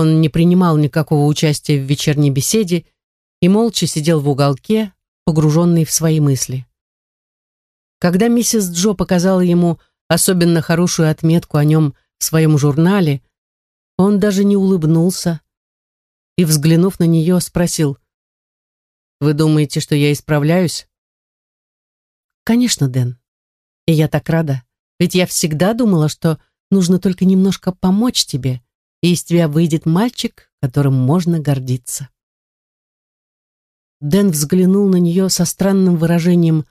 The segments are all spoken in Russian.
Он не принимал никакого участия в вечерней беседе и молча сидел в уголке, погруженный в свои мысли. Когда миссис Джо показала ему особенно хорошую отметку о нем в своем журнале, он даже не улыбнулся и, взглянув на нее, спросил, «Вы думаете, что я исправляюсь?» «Конечно, Дэн. И я так рада, ведь я всегда думала, что нужно только немножко помочь тебе, и из тебя выйдет мальчик, которым можно гордиться». Дэн взглянул на нее со странным выражением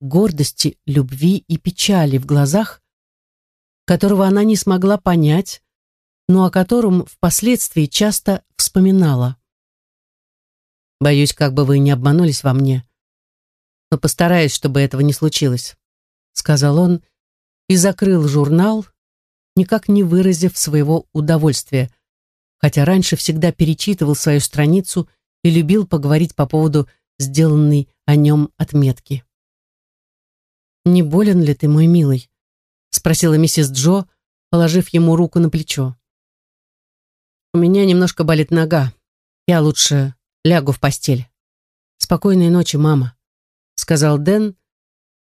гордости, любви и печали в глазах, которого она не смогла понять, но о котором впоследствии часто вспоминала. «Боюсь, как бы вы не обманулись во мне, но постараюсь, чтобы этого не случилось», сказал он и закрыл журнал, никак не выразив своего удовольствия, хотя раньше всегда перечитывал свою страницу и любил поговорить по поводу сделанной о нем отметки. «Не болен ли ты, мой милый?» спросила миссис Джо, положив ему руку на плечо. «У меня немножко болит нога. Я лучше лягу в постель. Спокойной ночи, мама», сказал Дэн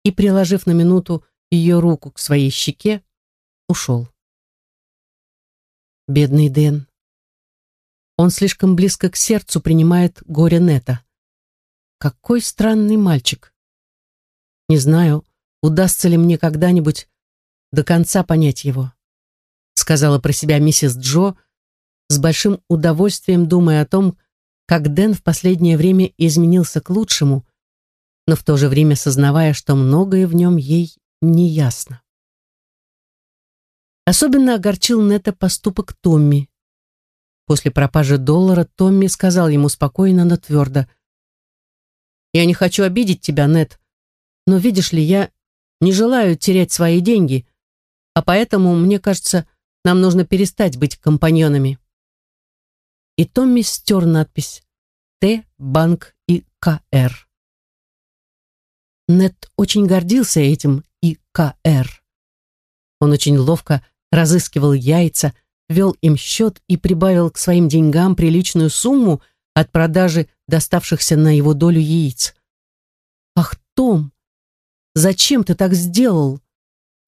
и, приложив на минуту ее руку к своей щеке, ушел. Бедный Дэн. Он слишком близко к сердцу принимает горе Нета. Какой странный мальчик. Не знаю, удастся ли мне когда-нибудь до конца понять его, сказала про себя миссис Джо, с большим удовольствием думая о том, как Дэн в последнее время изменился к лучшему, но в то же время сознавая, что многое в нем ей не ясно. Особенно огорчил Нета поступок Томми. После пропажи доллара Томми сказал ему спокойно, но твердо. «Я не хочу обидеть тебя, Нет, но видишь ли, я не желаю терять свои деньги, а поэтому, мне кажется, нам нужно перестать быть компаньонами». И Томми стер надпись «Т, банк и КР». Нет очень гордился этим и КР. Он очень ловко разыскивал яйца, вел им счет и прибавил к своим деньгам приличную сумму от продажи доставшихся на его долю яиц. «Ах, Том, зачем ты так сделал?»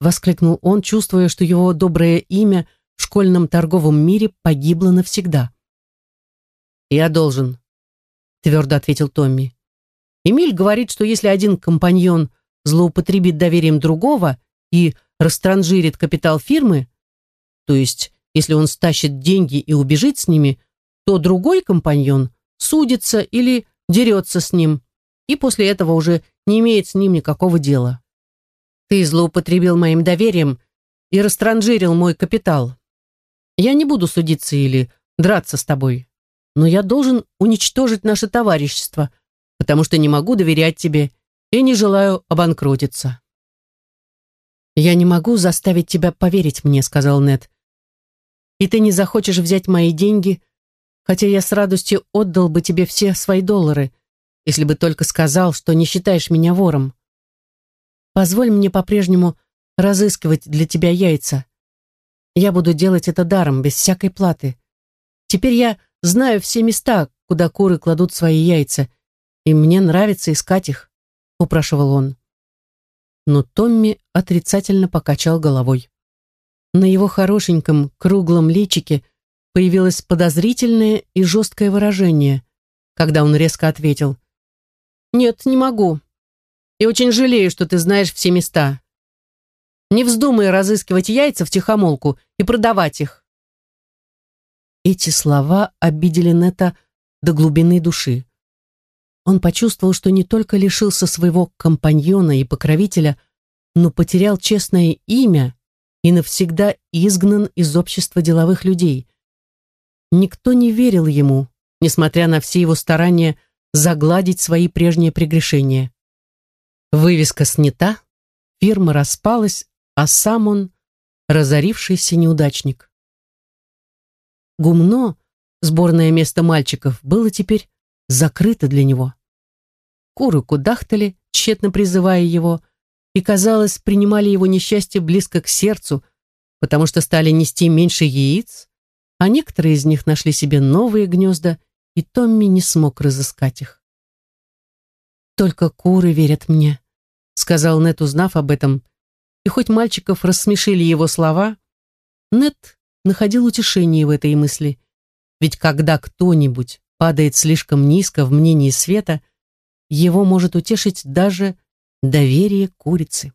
воскликнул он, чувствуя, что его доброе имя в школьном торговом мире погибло навсегда. «Я должен», — твердо ответил Томми. «Эмиль говорит, что если один компаньон злоупотребит доверием другого и растранжирит капитал фирмы, то есть если он стащит деньги и убежит с ними, то другой компаньон судится или дерется с ним, и после этого уже не имеет с ним никакого дела. Ты злоупотребил моим доверием и растранжирил мой капитал. Я не буду судиться или драться с тобой, но я должен уничтожить наше товарищество, потому что не могу доверять тебе и не желаю обанкротиться. «Я не могу заставить тебя поверить мне», — сказал Нед. «И ты не захочешь взять мои деньги, хотя я с радостью отдал бы тебе все свои доллары, если бы только сказал, что не считаешь меня вором. Позволь мне по-прежнему разыскивать для тебя яйца. Я буду делать это даром, без всякой платы. Теперь я знаю все места, куда куры кладут свои яйца, и мне нравится искать их», — упрашивал он. Но Томми отрицательно покачал головой. На его хорошеньком круглом личике появилось подозрительное и жесткое выражение, когда он резко ответил. «Нет, не могу и очень жалею, что ты знаешь все места. Не вздумай разыскивать яйца в тихомолку и продавать их. Эти слова обидели Нета до глубины души. Он почувствовал, что не только лишился своего компаньона и покровителя, но потерял честное имя и навсегда изгнан из общества деловых людей. Никто не верил ему, несмотря на все его старания загладить свои прежние прегрешения. Вывеска снята, фирма распалась, а сам он разорившийся неудачник. Гумно, сборное место мальчиков, было теперь закрыто для него. Куры кудахтали, тщетно призывая его, и, казалось, принимали его несчастье близко к сердцу, потому что стали нести меньше яиц, а некоторые из них нашли себе новые гнезда, и Томми не смог разыскать их. «Только куры верят мне», — сказал Нет, узнав об этом, и хоть мальчиков рассмешили его слова, Нет находил утешение в этой мысли, ведь когда кто-нибудь падает слишком низко в мнении света, его может утешить даже доверие курицы.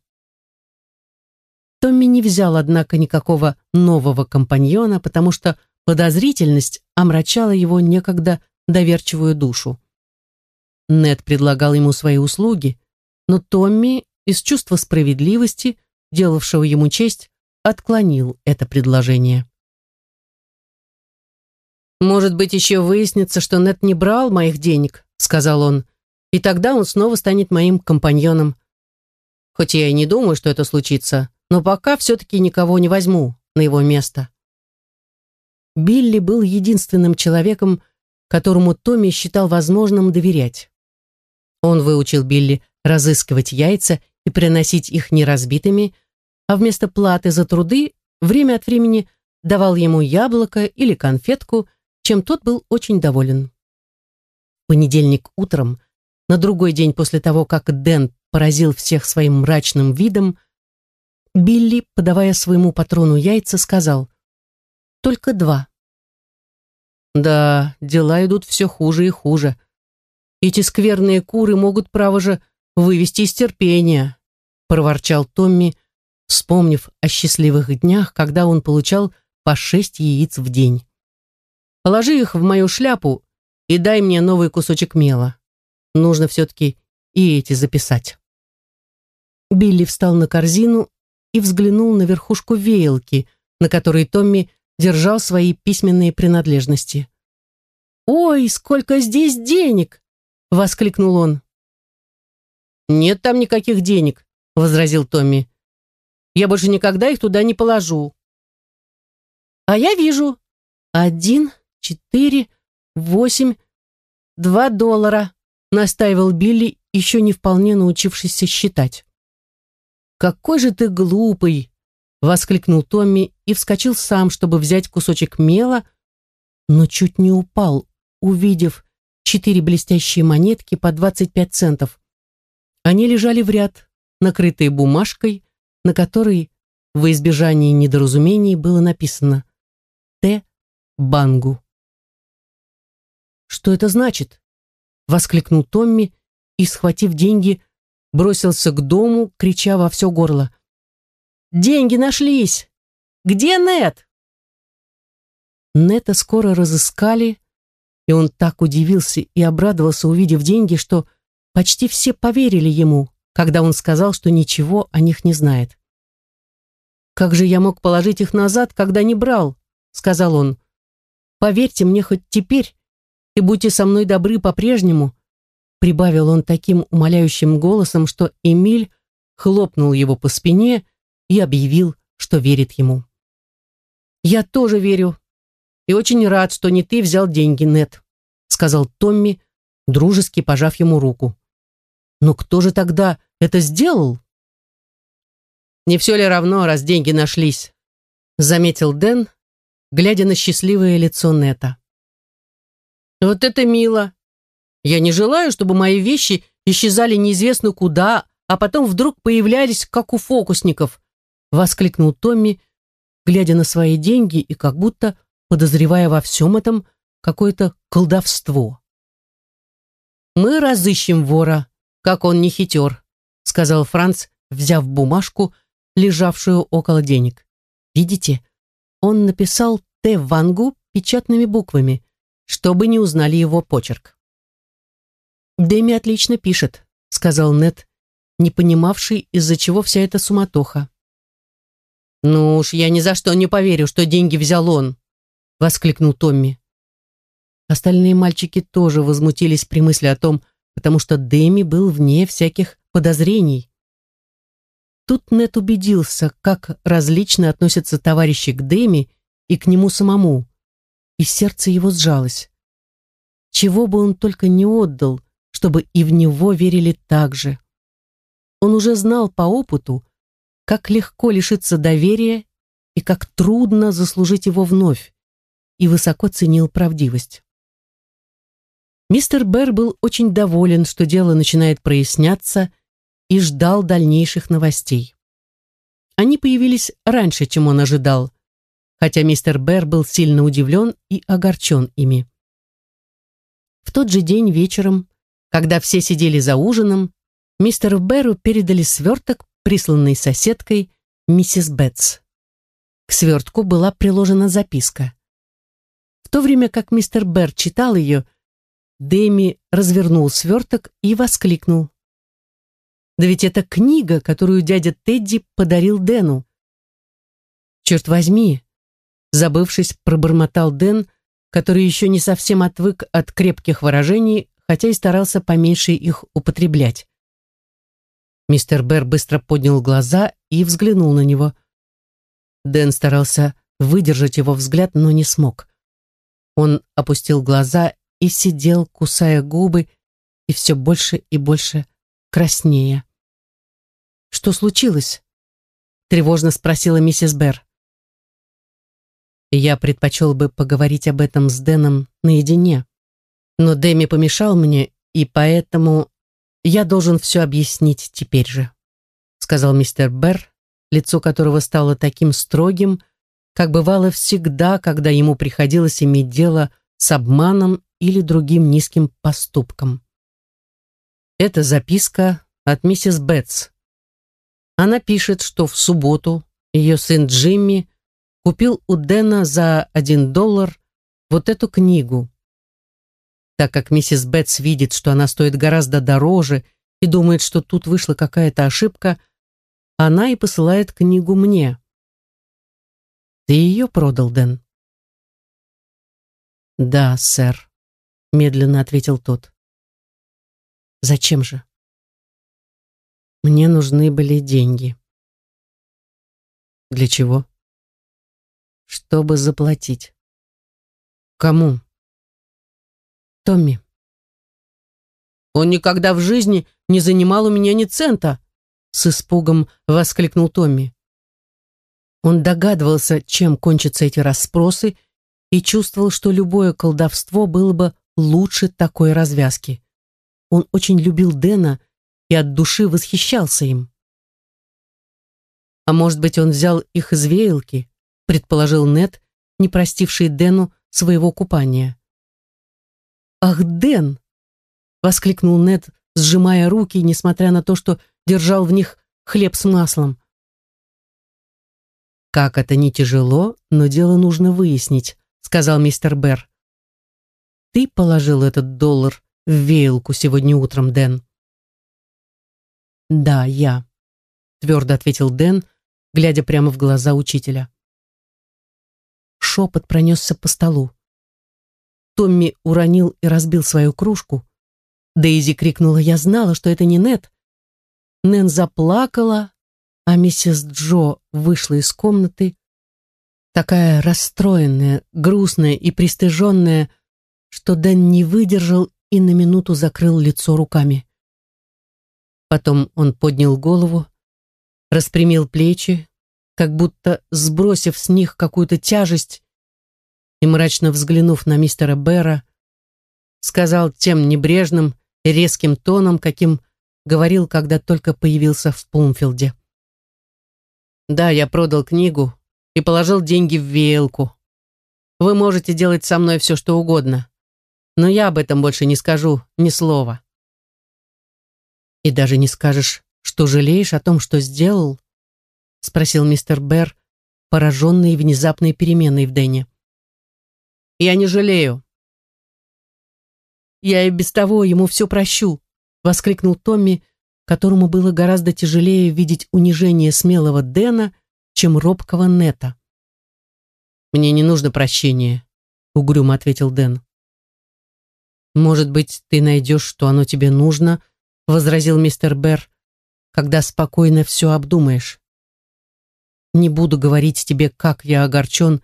Томми не взял, однако, никакого нового компаньона, потому что подозрительность омрачала его некогда доверчивую душу. Нед предлагал ему свои услуги, но Томми из чувства справедливости, делавшего ему честь, отклонил это предложение. «Может быть, еще выяснится, что Нед не брал моих денег», — сказал он, «и тогда он снова станет моим компаньоном. Хоть я и не думаю, что это случится, но пока все-таки никого не возьму на его место. Билли был единственным человеком, которому Томми считал возможным доверять. Он выучил Билли разыскивать яйца и приносить их неразбитыми, а вместо платы за труды время от времени давал ему яблоко или конфетку, чем тот был очень доволен. В понедельник утром, на другой день после того, как Дэн поразил всех своим мрачным видом, Билли, подавая своему патрону яйца, сказал «Только два». «Да, дела идут все хуже и хуже. Эти скверные куры могут, право же, вывести из терпения», проворчал Томми, вспомнив о счастливых днях, когда он получал по шесть яиц в день. «Положи их в мою шляпу и дай мне новый кусочек мела. Нужно все-таки и эти записать». Билли встал на корзину и взглянул на верхушку веялки, на которой Томми держал свои письменные принадлежности. «Ой, сколько здесь денег!» — воскликнул он. «Нет там никаких денег», — возразил Томми. «Я больше никогда их туда не положу». «А я вижу. Один, четыре, восемь, два доллара», — настаивал Билли, еще не вполне научившийся считать. «Какой же ты глупый!» — воскликнул Томми и вскочил сам, чтобы взять кусочек мела, но чуть не упал, увидев четыре блестящие монетки по 25 центов. Они лежали в ряд, накрытые бумажкой, на которой, во избежание недоразумений, было написано «Т. Бангу». «Что это значит?» — воскликнул Томми и, схватив деньги, бросился к дому, крича во все горло. «Деньги нашлись! Где Нет?» Нета скоро разыскали, и он так удивился и обрадовался, увидев деньги, что почти все поверили ему, когда он сказал, что ничего о них не знает. «Как же я мог положить их назад, когда не брал?» — сказал он. «Поверьте мне хоть теперь и будьте со мной добры по-прежнему, Прибавил он таким умоляющим голосом, что Эмиль хлопнул его по спине и объявил, что верит ему. «Я тоже верю и очень рад, что не ты взял деньги, Нет, сказал Томми, дружески пожав ему руку. «Но кто же тогда это сделал?» «Не все ли равно, раз деньги нашлись?» заметил Дэн, глядя на счастливое лицо Нета. «Вот это мило!» Я не желаю, чтобы мои вещи исчезали неизвестно куда, а потом вдруг появлялись, как у фокусников», — воскликнул Томми, глядя на свои деньги и как будто подозревая во всем этом какое-то колдовство. «Мы разыщем вора, как он не хитер», — сказал Франц, взяв бумажку, лежавшую около денег. «Видите, он написал «Т. Вангу» печатными буквами, чтобы не узнали его почерк. «Дэми отлично пишет», — сказал Нед, не понимавший, из-за чего вся эта суматоха. «Ну уж я ни за что не поверю, что деньги взял он», — воскликнул Томми. Остальные мальчики тоже возмутились при мысли о том, потому что Дэми был вне всяких подозрений. Тут Нет убедился, как различно относятся товарищи к Дэми и к нему самому, и сердце его сжалось. Чего бы он только не отдал, чтобы и в него верили так же. Он уже знал по опыту, как легко лишиться доверия и как трудно заслужить его вновь. и высоко ценил правдивость. Мистер Берр был очень доволен, что дело начинает проясняться, и ждал дальнейших новостей. Они появились раньше, чем он ожидал, хотя мистер Берр был сильно удивлен и огорчен ими. В тот же день вечером, когда все сидели за ужином, мистеру Берру передали сверток, присланный соседкой, миссис Бетс. К свертку была приложена записка. В то время как мистер Берр читал ее, Дэми развернул сверток и воскликнул. «Да ведь это книга, которую дядя Тедди подарил Дэну». «Черт возьми!» Забывшись, пробормотал Дэн, который еще не совсем отвык от крепких выражений, хотя и старался поменьше их употреблять. Мистер Берр быстро поднял глаза и взглянул на него. Дэн старался выдержать его взгляд, но не смог. Он опустил глаза и сидел, кусая губы, и все больше и больше краснее. «Что случилось?» — тревожно спросила миссис Берр. «Я предпочел бы поговорить об этом с Дэном наедине, но Дэми помешал мне, и поэтому я должен все объяснить теперь же», — сказал мистер Берр, лицо которого стало таким строгим, как бывало всегда, когда ему приходилось иметь дело с обманом или другим низким поступком. Это записка от миссис Бетс. Она пишет, что в субботу ее сын Джимми купил у Дэна за один доллар вот эту книгу. Так как миссис Бетс видит, что она стоит гораздо дороже и думает, что тут вышла какая-то ошибка, она и посылает книгу мне. Ты ее продал, Дэн? Да, сэр, медленно ответил тот. Зачем же? Мне нужны были деньги. Для чего? Чтобы заплатить. Кому? Томми. Он никогда в жизни не занимал у меня ни цента, с испугом воскликнул Томми. Он догадывался, чем кончатся эти расспросы, и чувствовал, что любое колдовство было бы лучше такой развязки. Он очень любил Дэна и от души восхищался им. А может быть, он взял их из веялки, предположил Нед, не простивший Дэну своего купания. «Ах, Дэн!» — воскликнул Нед, сжимая руки, несмотря на то, что держал в них хлеб с маслом. «Как это не тяжело, но дело нужно выяснить», — сказал мистер Берр. «Ты положил этот доллар в веялку сегодня утром, Дэн?» «Да, я», — твердо ответил Дэн, глядя прямо в глаза учителя. Шепот пронесся по столу. Томми уронил и разбил свою кружку. Дейзи крикнула «Я знала, что это не Нет!» Нэн заплакала, а миссис Джо вышла из комнаты, такая расстроенная, грустная и пристыженная, что Дэн не выдержал и на минуту закрыл лицо руками. Потом он поднял голову, распрямил плечи, как будто сбросив с них какую-то тяжесть, и, мрачно взглянув на мистера Бэра, сказал тем небрежным и резким тоном, каким говорил, когда только появился в Плумфилде. «Да, я продал книгу и положил деньги в веялку. Вы можете делать со мной все, что угодно, но я об этом больше не скажу ни слова». «И даже не скажешь, что жалеешь о том, что сделал?» Спросил мистер Берр, пораженный внезапной переменой в Дэне. «Я не жалею». «Я и без того ему все прощу», воскликнул Томми, которому было гораздо тяжелее видеть унижение смелого Дэна, чем робкого Нета. «Мне не нужно прощения», — угрюмо ответил Дэн. «Может быть, ты найдешь, что оно тебе нужно», — возразил мистер Берр, «когда спокойно все обдумаешь. Не буду говорить тебе, как я огорчен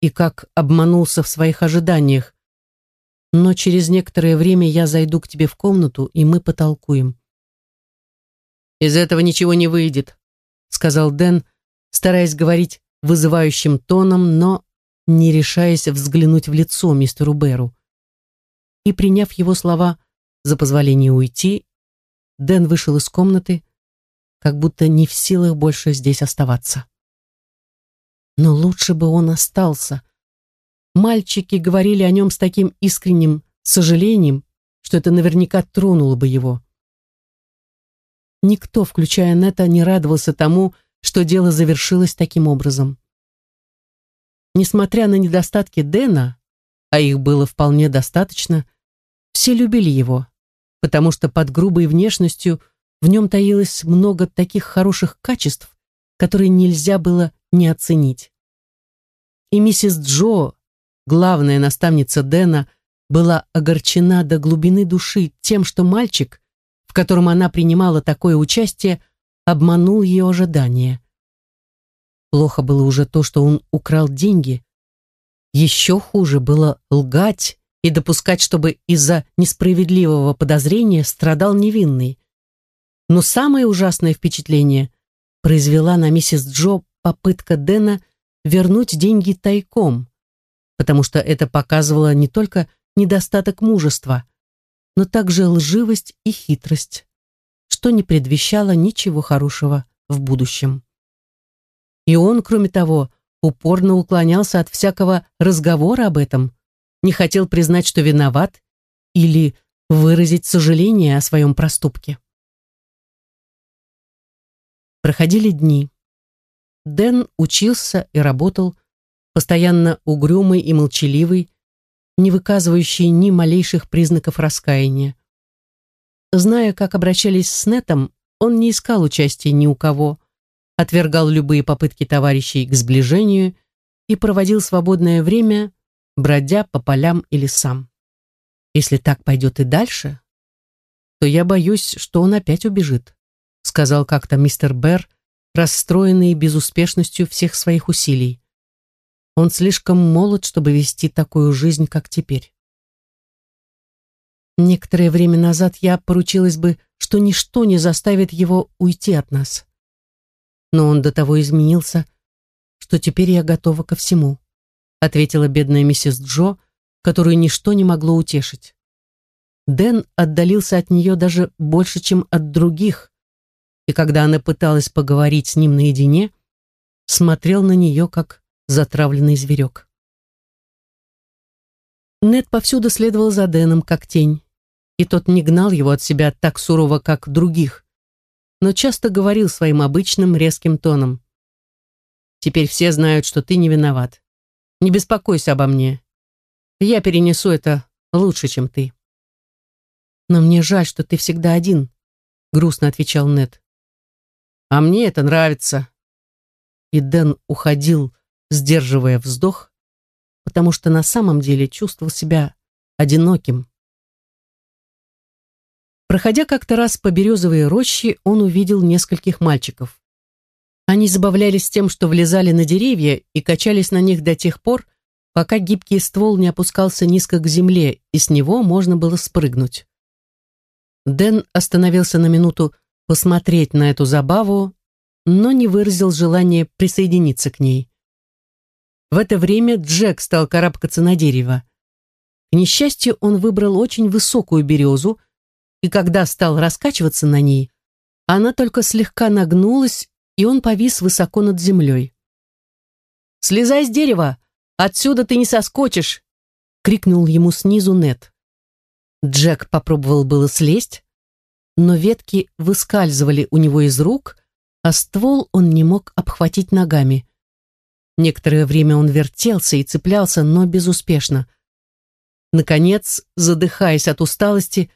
и как обманулся в своих ожиданиях, но через некоторое время я зайду к тебе в комнату, и мы потолкуем. «Из этого ничего не выйдет», — сказал Дэн, стараясь говорить вызывающим тоном, но не решаясь взглянуть в лицо мистеру Беру. И, приняв его слова за позволение уйти, Дэн вышел из комнаты, как будто не в силах больше здесь оставаться. Но лучше бы он остался. Мальчики говорили о нем с таким искренним сожалением, что это наверняка тронуло бы его. Никто, включая Нета, не радовался тому, что дело завершилось таким образом. Несмотря на недостатки Дэна, а их было вполне достаточно, все любили его, потому что под грубой внешностью в нем таилось много таких хороших качеств, которые нельзя было не оценить. И миссис Джо, главная наставница Дэна, была огорчена до глубины души тем, что мальчик, в котором она принимала такое участие, обманул ее ожидания. Плохо было уже то, что он украл деньги. Еще хуже было лгать и допускать, чтобы из-за несправедливого подозрения страдал невинный. Но самое ужасное впечатление произвела на миссис Джо попытка Дэна вернуть деньги тайком, потому что это показывало не только недостаток мужества, но также лживость и хитрость, что не предвещало ничего хорошего в будущем. И он, кроме того, упорно уклонялся от всякого разговора об этом, не хотел признать, что виноват, или выразить сожаление о своем проступке. Проходили дни. Дэн учился и работал, постоянно угрюмый и молчаливый, не выказывающий ни малейших признаков раскаяния. Зная, как обращались с Нетом, он не искал участия ни у кого, отвергал любые попытки товарищей к сближению и проводил свободное время, бродя по полям и лесам. Если так пойдет и дальше, то я боюсь, что он опять убежит, сказал как-то мистер Берр, расстроенный безуспешностью всех своих усилий. Он слишком молод, чтобы вести такую жизнь, как теперь. Некоторое время назад я поручилась бы, что ничто не заставит его уйти от нас но он до того изменился, что теперь я готова ко всему», ответила бедная миссис Джо, которую ничто не могло утешить. Дэн отдалился от нее даже больше, чем от других, и когда она пыталась поговорить с ним наедине, смотрел на нее, как затравленный зверек. Нед повсюду следовал за Дэном, как тень, и тот не гнал его от себя так сурово, как других, но часто говорил своим обычным резким тоном. «Теперь все знают, что ты не виноват. Не беспокойся обо мне. Я перенесу это лучше, чем ты». «Но мне жаль, что ты всегда один», — грустно отвечал Нед. «А мне это нравится». И Дэн уходил, сдерживая вздох, потому что на самом деле чувствовал себя одиноким. Проходя как-то раз по березовой роще, он увидел нескольких мальчиков. Они забавлялись тем, что влезали на деревья и качались на них до тех пор, пока гибкий ствол не опускался низко к земле, и с него можно было спрыгнуть. Дэн остановился на минуту посмотреть на эту забаву, но не выразил желания присоединиться к ней. В это время Джек стал карабкаться на дерево. К несчастью, он выбрал очень высокую березу, и когда стал раскачиваться на ней, она только слегка нагнулась, и он повис высоко над землей. «Слезай с дерева! Отсюда ты не соскочишь!» — крикнул ему снизу Нет. Джек попробовал было слезть, но ветки выскальзывали у него из рук, а ствол он не мог обхватить ногами. Некоторое время он вертелся и цеплялся, но безуспешно. Наконец, задыхаясь от усталости,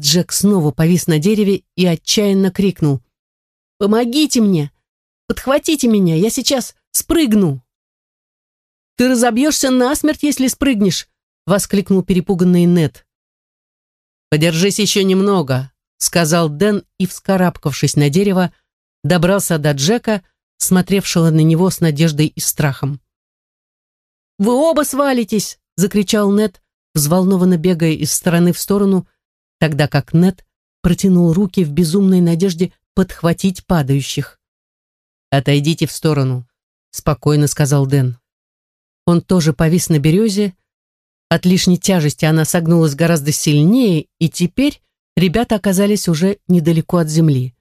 Джек снова повис на дереве и отчаянно крикнул. «Помогите мне! Подхватите меня, я сейчас спрыгну!» «Ты разобьешься насмерть, если спрыгнешь!» — воскликнул перепуганный Нед. «Подержись еще немного», — сказал Дэн и, вскарабкавшись на дерево, добрался до Джека, смотревшего на него с надеждой и страхом. «Вы оба свалитесь!» — закричал Нед, взволнованно бегая из стороны в сторону тогда как Нет протянул руки в безумной надежде подхватить падающих. «Отойдите в сторону», — спокойно сказал Дэн. Он тоже повис на березе. От лишней тяжести она согнулась гораздо сильнее, и теперь ребята оказались уже недалеко от земли.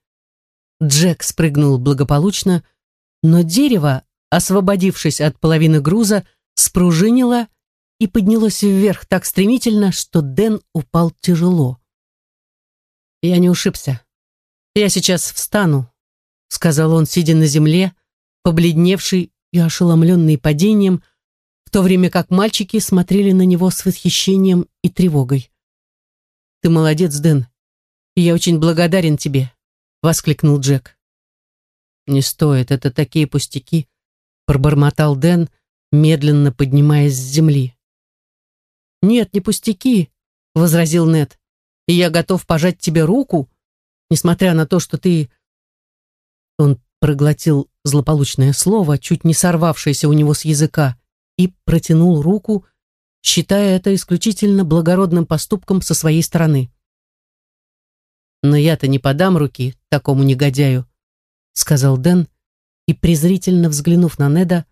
Джек спрыгнул благополучно, но дерево, освободившись от половины груза, спружинило и поднялось вверх так стремительно, что Дэн упал тяжело. «Я не ушибся. Я сейчас встану», — сказал он, сидя на земле, побледневший и ошеломленный падением, в то время как мальчики смотрели на него с восхищением и тревогой. «Ты молодец, Дэн, я очень благодарен тебе», — воскликнул Джек. «Не стоит, это такие пустяки», — пробормотал Дэн, медленно поднимаясь с земли. «Нет, не пустяки», — возразил Нед. «И я готов пожать тебе руку, несмотря на то, что ты...» Он проглотил злополучное слово, чуть не сорвавшееся у него с языка, и протянул руку, считая это исключительно благородным поступком со своей стороны. «Но я-то не подам руки такому негодяю», — сказал Дэн, и, презрительно взглянув на Неда,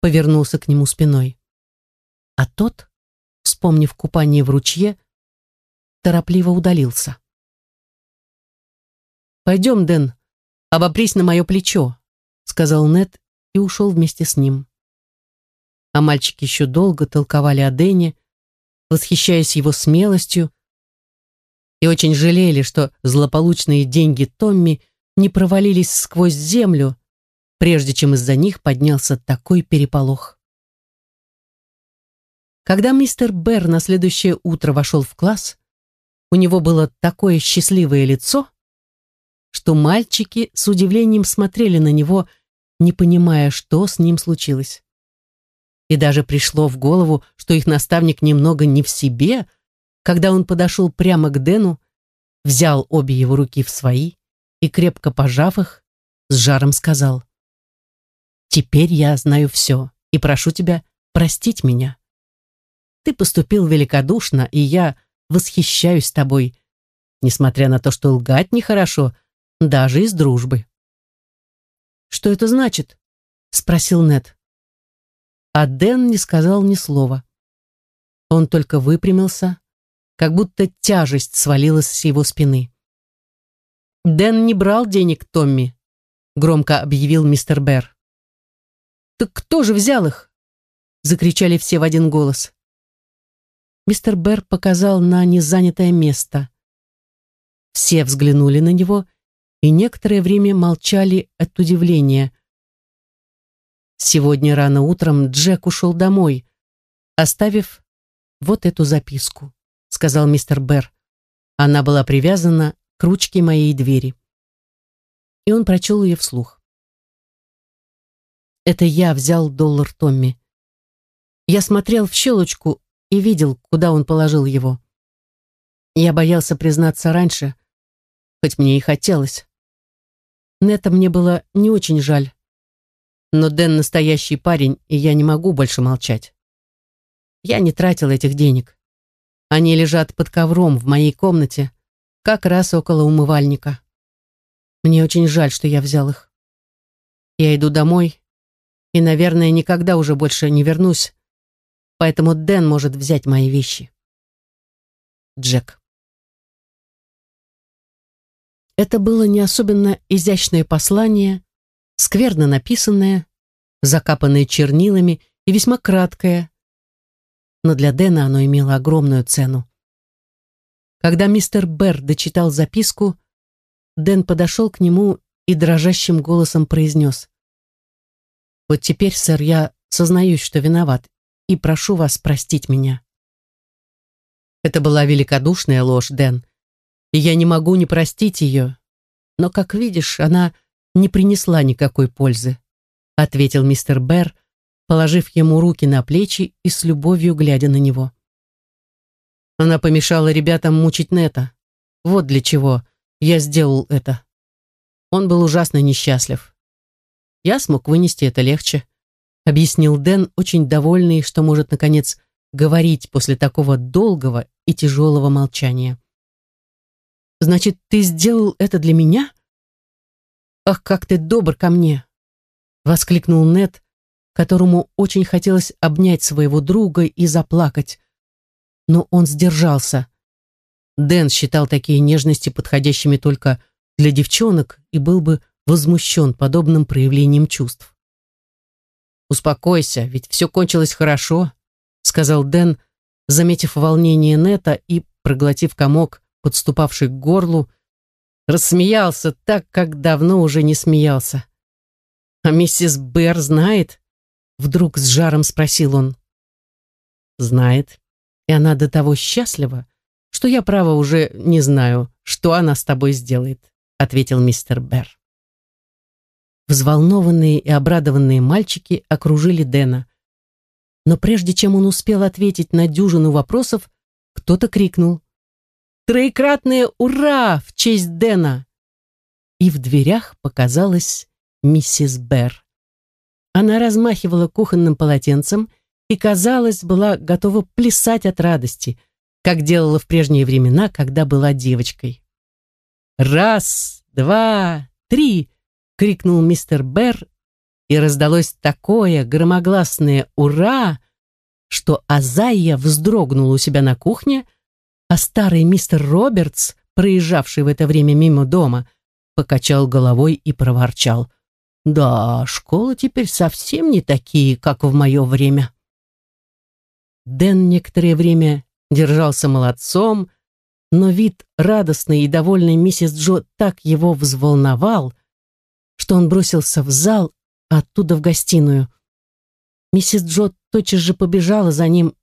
повернулся к нему спиной. А тот, вспомнив купание в ручье, торопливо удалился. «Пойдем, Дэн, обопрись на мое плечо», — сказал Нед и ушел вместе с ним. А мальчики еще долго толковали о Дэне, восхищаясь его смелостью, и очень жалели, что злополучные деньги Томми не провалились сквозь землю, прежде чем из-за них поднялся такой переполох. Когда мистер Берр на следующее утро вошел в класс, у него было такое счастливое лицо, что мальчики с удивлением смотрели на него, не понимая, что с ним случилось. И даже пришло в голову, что их наставник немного не в себе, когда он подошел прямо к Дэну, взял обе его руки в свои и, крепко пожав их, с жаром сказал, Теперь я знаю все и прошу тебя простить меня. Ты поступил великодушно, и я восхищаюсь тобой, несмотря на то, что лгать нехорошо, даже из дружбы. «Что это значит?» — спросил Нед. А Дэн не сказал ни слова. Он только выпрямился, как будто тяжесть свалилась с его спины. «Дэн не брал денег Томми», — громко объявил мистер Берр. «Так кто же взял их?» — закричали все в один голос. Мистер Берр показал на незанятое место. Все взглянули на него и некоторое время молчали от удивления. Сегодня рано утром Джек ушел домой, оставив вот эту записку, сказал мистер Берр. Она была привязана к ручке моей двери. И он прочел ее вслух. Это я взял доллар Томми. Я смотрел в щелочку и видел, куда он положил его. Я боялся признаться раньше, хоть мне и хотелось. Нета мне было не очень жаль. Но Дэн настоящий парень, и я не могу больше молчать. Я не тратил этих денег. Они лежат под ковром в моей комнате, как раз около умывальника. Мне очень жаль, что я взял их. Я иду домой и, наверное, никогда уже больше не вернусь, поэтому Дэн может взять мои вещи. Джек. Это было не особенно изящное послание, скверно написанное, закапанное чернилами и весьма краткое, но для Дэна оно имело огромную цену. Когда мистер Берр дочитал записку, Дэн подошел к нему и дрожащим голосом произнес. Вот теперь, сэр, я сознаюсь, что виноват, и прошу вас простить меня. Это была великодушная ложь, Дэн, и я не могу не простить ее. Но, как видишь, она не принесла никакой пользы, ответил мистер Берр, положив ему руки на плечи и с любовью глядя на него. Она помешала ребятам мучить Нета. Вот для чего я сделал это. Он был ужасно несчастлив. Я смог вынести это легче, объяснил Дэн, очень довольный, что может, наконец, говорить после такого долгого и тяжелого молчания. «Значит, ты сделал это для меня? Ах, как ты добр ко мне!» Воскликнул Нед, которому очень хотелось обнять своего друга и заплакать. Но он сдержался. Дэн считал такие нежности подходящими только для девчонок и был бы возмущен подобным проявлением чувств. «Успокойся, ведь все кончилось хорошо», — сказал Дэн, заметив волнение Нета и, проглотив комок, подступавший к горлу, рассмеялся так, как давно уже не смеялся. «А миссис Бэр знает?» Вдруг с жаром спросил он. «Знает, и она до того счастлива, что я, право, уже не знаю, что она с тобой сделает», ответил мистер Бэр. Взволнованные и обрадованные мальчики окружили Дэна. Но прежде чем он успел ответить на дюжину вопросов, кто-то крикнул «Троекратное ура в честь Дэна!» И в дверях показалась миссис Берр. Она размахивала кухонным полотенцем и, казалось, была готова плясать от радости, как делала в прежние времена, когда была девочкой. «Раз, два, три!» — крикнул мистер Берр, и раздалось такое громогласное «Ура!», что Азайя вздрогнула у себя на кухне, а старый мистер Робертс, проезжавший в это время мимо дома, покачал головой и проворчал. «Да, школы теперь совсем не такие, как в мое время». Дэн некоторое время держался молодцом, но вид радостной и довольной миссис Джо так его взволновал, что он бросился в зал, оттуда в гостиную. Миссис Джо тотчас же побежала за ним,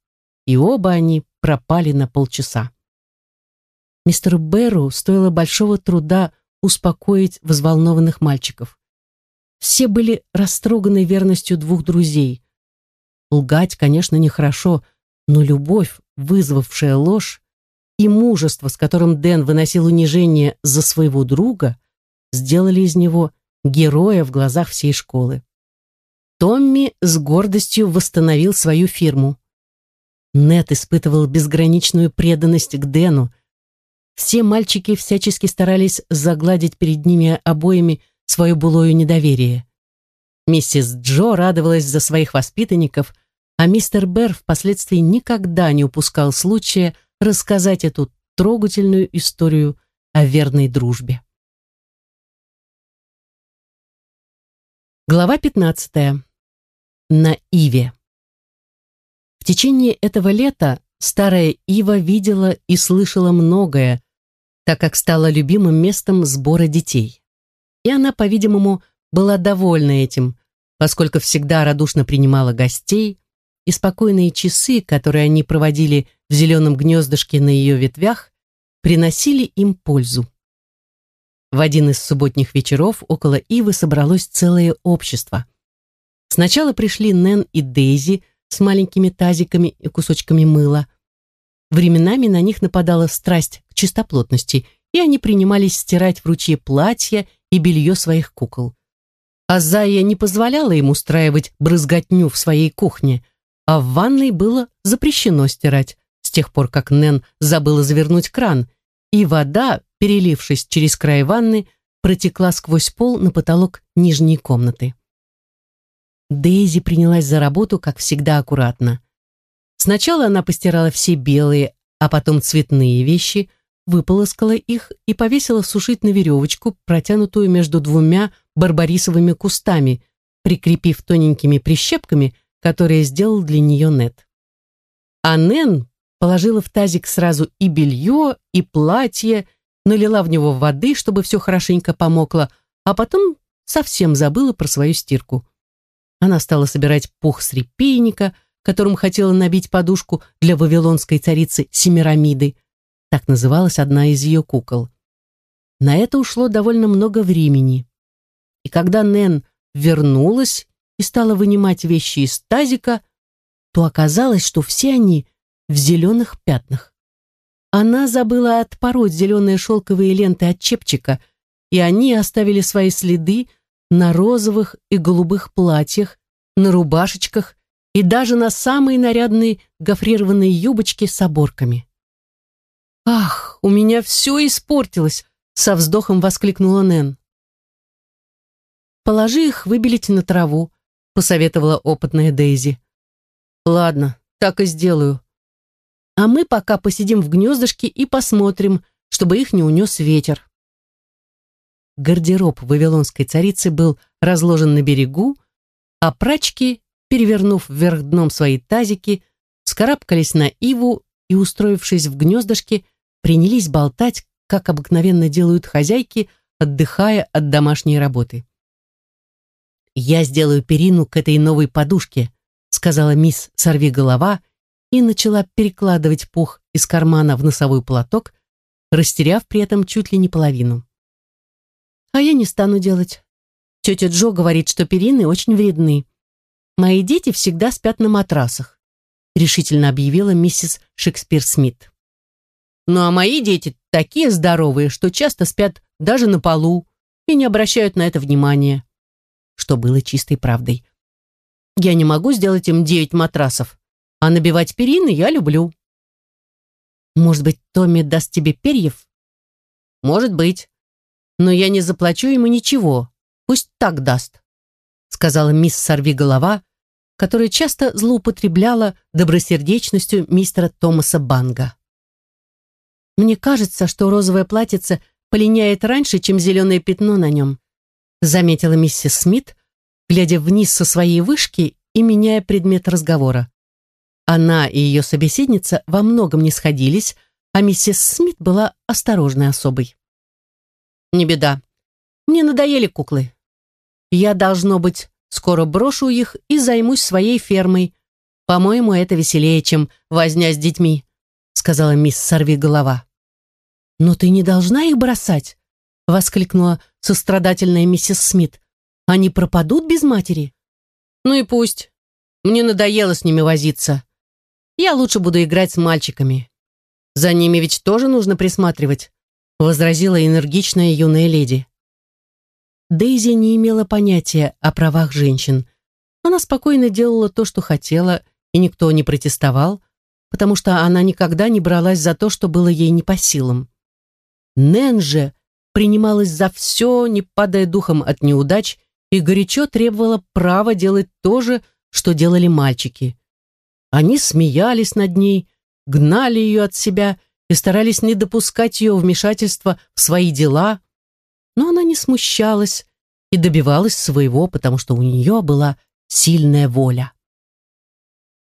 и оба они пропали на полчаса. Мистеру Беру стоило большого труда успокоить взволнованных мальчиков. Все были растроганы верностью двух друзей. Лгать, конечно, нехорошо, но любовь, вызвавшая ложь, и мужество, с которым Дэн выносил унижение за своего друга, сделали из него героя в глазах всей школы. Томми с гордостью восстановил свою фирму. Нет испытывал безграничную преданность к Дэну. Все мальчики всячески старались загладить перед ними обоими свое былое недоверие. Миссис Джо радовалась за своих воспитанников, а мистер Берр впоследствии никогда не упускал случая рассказать эту трогательную историю о верной дружбе. Глава 15 на Иве. В течение этого лета старая Ива видела и слышала многое, так как стала любимым местом сбора детей. И она, по-видимому, была довольна этим, поскольку всегда радушно принимала гостей, и спокойные часы, которые они проводили в зеленом гнездышке на ее ветвях, приносили им пользу. В один из субботних вечеров около Ивы собралось целое общество – Сначала пришли Нэн и Дейзи с маленькими тазиками и кусочками мыла. Временами на них нападала страсть к чистоплотности, и они принимались стирать в ручье платья и белье своих кукол. А Зая не позволяла им устраивать брызготню в своей кухне, а в ванной было запрещено стирать, с тех пор, как Нэн забыла завернуть кран, и вода, перелившись через край ванны, протекла сквозь пол на потолок нижней комнаты. Дейзи принялась за работу, как всегда, аккуратно. Сначала она постирала все белые, а потом цветные вещи, выполоскала их и повесила сушить на веревочку, протянутую между двумя барбарисовыми кустами, прикрепив тоненькими прищепками, которые сделал для нее Нет. А Нэн положила в тазик сразу и белье, и платье, налила в него воды, чтобы все хорошенько помокло, а потом совсем забыла про свою стирку. Она стала собирать пух с репейника, которым хотела набить подушку для вавилонской царицы Семирамиды. Так называлась одна из ее кукол. На это ушло довольно много времени. И когда Нэн вернулась и стала вынимать вещи из тазика, то оказалось, что все они в зеленых пятнах. Она забыла отпороть зеленые шелковые ленты от чепчика, и они оставили свои следы на розовых и голубых платьях, на рубашечках и даже на самые нарядные гофрированные юбочки с оборками. «Ах, у меня все испортилось!» — со вздохом воскликнула Нэн. «Положи их выбелить на траву», посоветовала опытная Дейзи. Ладно, так и сделаю. А мы пока посидим в гнездышке и посмотрим, чтобы их не унес ветер. Гардероб вавилонской царицы был разложен на берегу, а прачки, перевернув вверх дном свои тазики, скарабкались на иву и, устроившись в гнездышке, принялись болтать, как обыкновенно делают хозяйки, отдыхая от домашней работы. «Я сделаю перину к этой новой подушке», сказала мисс Сорвиголова и начала перекладывать пух из кармана в носовой платок, растеряв при этом чуть ли не половину. «А я не стану делать. Тетя Джо говорит, что перины очень вредны. Мои дети всегда спят на матрасах», решительно объявила миссис Шекспир-Смит. «Ну а мои дети такие здоровые, что часто спят даже на полу и не обращают на это внимания», что было чистой правдой. Я не могу сделать им девять матрасов, а набивать перины я люблю. Может быть, Томми даст тебе перьев? Может быть. Но я не заплачу ему ничего. Пусть так даст, сказала мисс Сорвиголова, которая часто злоупотребляла добросердечностью мистера Томаса Банга. Мне кажется, что розовое платьице полиняет раньше, чем зеленое пятно на нем, заметила миссис Смит, глядя вниз со своей вышки и меняя предмет разговора. Она и ее собеседница во многом не сходились, а миссис Смит была осторожной особой. «Не беда. Мне надоели куклы. Я, должно быть, скоро брошу их и займусь своей фермой. По-моему, это веселее, чем возня с детьми», сказала мисс Сорвиголова. «Но ты не должна их бросать», воскликнула сострадательная миссис Смит. Они пропадут без матери? Ну и пусть. Мне надоело с ними возиться. Я лучше буду играть с мальчиками. За ними ведь тоже нужно присматривать, возразила энергичная юная леди. Дейзи не имела понятия о правах женщин. Она спокойно делала то, что хотела, и никто не протестовал, потому что она никогда не бралась за то, что было ей не по силам. Нэн же принималась за все, не падая духом от неудач и горячо требовала права делать то же, что делали мальчики. Они смеялись над ней, гнали ее от себя и старались не допускать ее вмешательства в свои дела, но она не смущалась и добивалась своего, потому что у нее была сильная воля.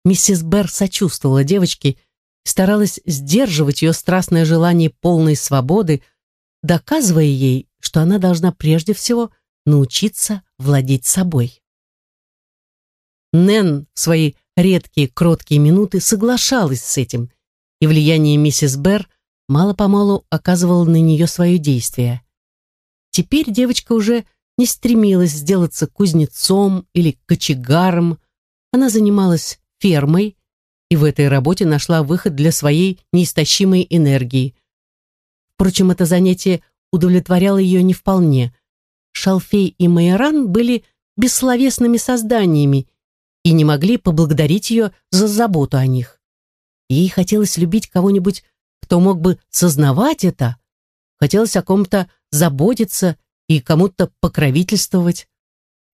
Миссис Берр сочувствовала девочке и старалась сдерживать ее страстное желание полной свободы, доказывая ей, что она должна прежде всего – научиться владеть собой. Нэн в свои редкие кроткие минуты соглашалась с этим, и влияние миссис Берр мало-помалу оказывало на нее свое действие. Теперь девочка уже не стремилась сделаться кузнецом или кочегаром, она занималась фермой и в этой работе нашла выход для своей неистощимой энергии. Впрочем, это занятие удовлетворяло ее не вполне. Шалфей и Майоран были бессловесными созданиями и не могли поблагодарить ее за заботу о них. Ей хотелось любить кого-нибудь, кто мог бы сознавать это, хотелось о ком-то заботиться и кому-то покровительствовать.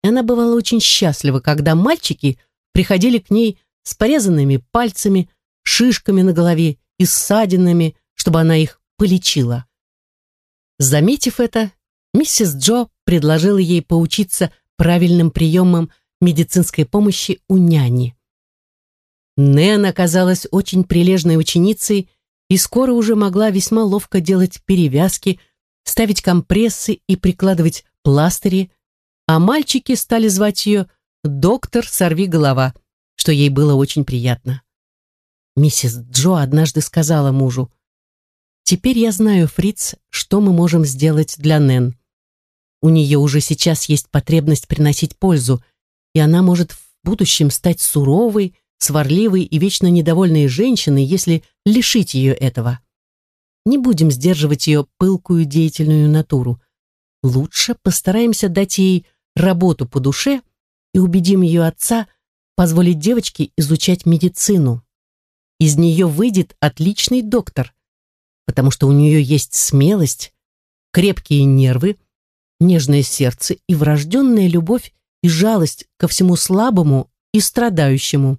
Она бывала очень счастлива, когда мальчики приходили к ней с порезанными пальцами, шишками на голове и ссадинами, чтобы она их полечила. Заметив это, миссис Джо предложила ей поучиться правильным приемам медицинской помощи у няни. Нэн оказалась очень прилежной ученицей и скоро уже могла весьма ловко делать перевязки, ставить компрессы и прикладывать пластыри, а мальчики стали звать ее «доктор, сорви голова», что ей было очень приятно. Миссис Джо однажды сказала мужу, «Теперь я знаю, Фриц, что мы можем сделать для Нэн. У нее уже сейчас есть потребность приносить пользу, и она может в будущем стать суровой, сварливой и вечно недовольной женщиной, если лишить ее этого. Не будем сдерживать ее пылкую деятельную натуру. Лучше постараемся дать ей работу по душе и убедим ее отца позволить девочке изучать медицину. Из нее выйдет отличный доктор, потому что у нее есть смелость, крепкие нервы, нежное сердце и врожденная любовь и жалость ко всему слабому и страдающему.